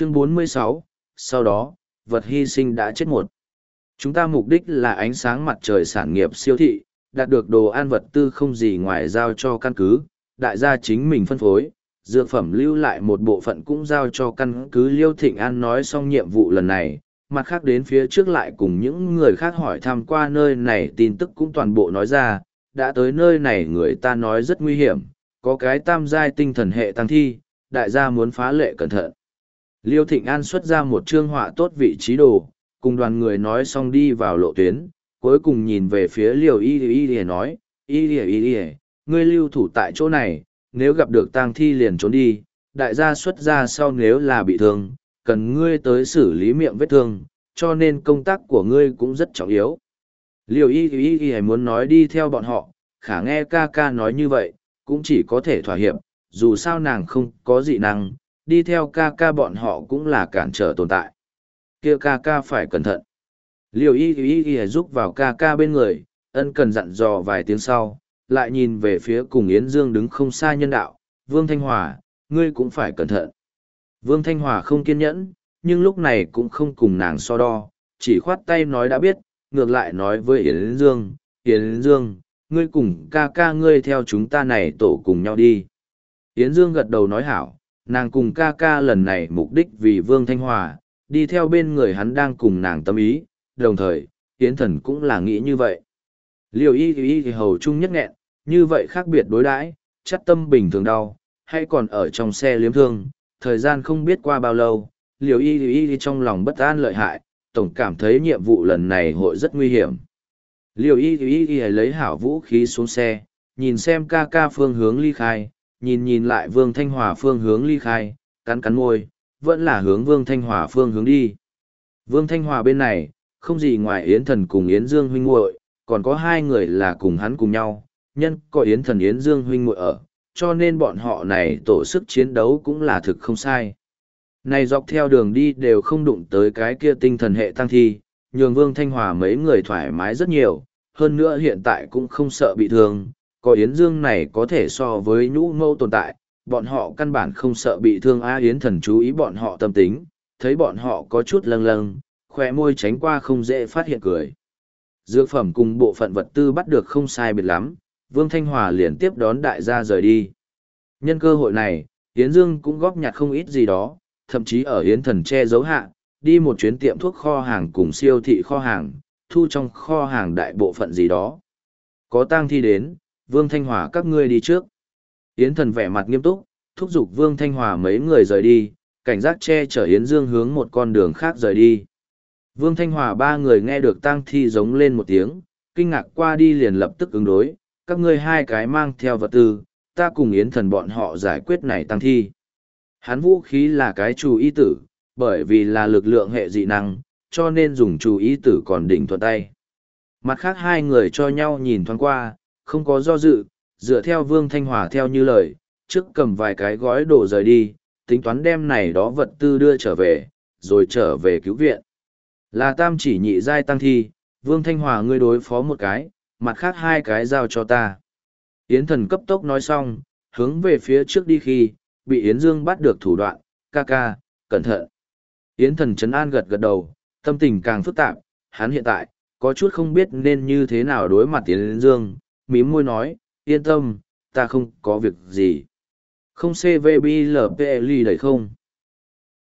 Chương 46, sau đó, vật hy sinh đã chết một. Chúng ta mục đích là ánh sáng mặt trời sản nghiệp siêu thị, đạt được đồ ăn vật tư không gì ngoài giao cho căn cứ, đại gia chính mình phân phối, dược phẩm lưu lại một bộ phận cũng giao cho căn cứ Liêu Thịnh An nói xong nhiệm vụ lần này, mặt khác đến phía trước lại cùng những người khác hỏi thăm qua nơi này tin tức cũng toàn bộ nói ra, đã tới nơi này người ta nói rất nguy hiểm, có cái tam giai tinh thần hệ tăng thi, đại gia muốn phá lệ cẩn thận. Liêu Thịnh An xuất ra một chương họa tốt vị trí đồ, cùng đoàn người nói xong đi vào lộ tuyến, cuối cùng nhìn về phía Liêu Y Y Y nói, Y Y Y Y, ngươi lưu thủ tại chỗ này, nếu gặp được tang thi liền trốn đi, đại gia xuất ra sau nếu là bị thương, cần ngươi tới xử lý miệng vết thương, cho nên công tác của ngươi cũng rất trọng yếu. Liêu Y Y Y muốn nói đi theo bọn họ, khả nghe ca ca nói như vậy, cũng chỉ có thể thỏa hiệp, dù sao nàng không có dị năng, đi theo ca ca bọn họ cũng là cản trở tồn tại. kia ca ca phải cẩn thận. Liều y y y giúp vào ca ca bên người, ân cần dặn dò vài tiếng sau, lại nhìn về phía cùng Yến Dương đứng không xa nhân đạo, Vương Thanh Hòa, ngươi cũng phải cẩn thận. Vương Thanh Hòa không kiên nhẫn, nhưng lúc này cũng không cùng nàng so đo, chỉ khoát tay nói đã biết, ngược lại nói với Yến Dương, Yến Dương, ngươi cùng ca ca ngươi theo chúng ta này tổ cùng nhau đi. Yến Dương gật đầu nói hảo, nàng cùng ca ca lần này mục đích vì Vương Thanh Hòa, đi theo bên người hắn đang cùng nàng tâm ý, đồng thời, Yến Thần cũng là nghĩ như vậy. Liều y y thì hầu chung nhất nghẹn, như vậy khác biệt đối đãi, chắc tâm bình thường đau, hay còn ở trong xe liếm thương, thời gian không biết qua bao lâu, liều y y y trong lòng bất an lợi hại, tổng cảm thấy nhiệm vụ lần này hội rất nguy hiểm. Liều y y y lấy hảo vũ khí xuống xe, nhìn xem ca ca phương hướng ly khai, nhìn nhìn lại Vương Thanh Hòa phương hướng ly khai, cắn cắn môi, vẫn là hướng Vương Thanh Hòa phương hướng đi. Vương Thanh Hòa bên này, không gì ngoài Yến Thần cùng Yến Dương huynh muội, còn có hai người là cùng hắn cùng nhau, nhân có Yến Thần Yến Dương huynh muội ở, cho nên bọn họ này tổ sức chiến đấu cũng là thực không sai. Này dọc theo đường đi đều không đụng tới cái kia tinh thần hệ tăng thi, nhường Vương Thanh Hòa mấy người thoải mái rất nhiều, hơn nữa hiện tại cũng không sợ bị thương, có Yến Dương này có thể so với nhũ mâu tồn tại, bọn họ căn bản không sợ bị thương A Yến thần chú ý bọn họ tâm tính, thấy bọn họ có chút lâng lâng, khỏe môi tránh qua không dễ phát hiện cười. Dược phẩm cùng bộ phận vật tư bắt được không sai biệt lắm, Vương Thanh Hòa liền tiếp đón đại gia rời đi. Nhân cơ hội này, Yến Dương cũng góp nhặt không ít gì đó, thậm chí ở Yến thần che giấu hạ, đi một chuyến tiệm thuốc kho hàng cùng siêu thị kho hàng, thu trong kho hàng đại bộ phận gì đó. Có tang thi đến, Vương Thanh Hòa các ngươi đi trước. Yến thần vẻ mặt nghiêm túc, thúc giục Vương Thanh Hòa mấy người rời đi, cảnh giác che chở Yến Dương hướng một con đường khác rời đi. Vương Thanh Hòa ba người nghe được tang thi giống lên một tiếng, kinh ngạc qua đi liền lập tức ứng đối, các ngươi hai cái mang theo vật tư, ta cùng Yến thần bọn họ giải quyết này tang thi. Hắn vũ khí là cái chủ ý tử, bởi vì là lực lượng hệ dị năng, cho nên dùng chủ ý tử còn đỉnh thuận tay. Mặt khác hai người cho nhau nhìn thoáng qua, không có do dự, dựa theo Vương Thanh Hòa theo như lời, trước cầm vài cái gói đồ rời đi, tính toán đem này đó vật tư đưa trở về, rồi trở về cứu viện. Là tam chỉ nhị giai tăng thi, Vương Thanh Hòa ngươi đối phó một cái, mặt khác hai cái giao cho ta. Yến thần cấp tốc nói xong, hướng về phía trước đi khi, bị Yến Dương bắt được thủ đoạn, ca ca, cẩn thận. Yến thần chấn an gật gật đầu, tâm tình càng phức tạp, hắn hiện tại, có chút không biết nên như thế nào đối mặt Yến Dương, mím môi nói, yên tâm, ta không có việc gì. Không CVBLPL đẩy không?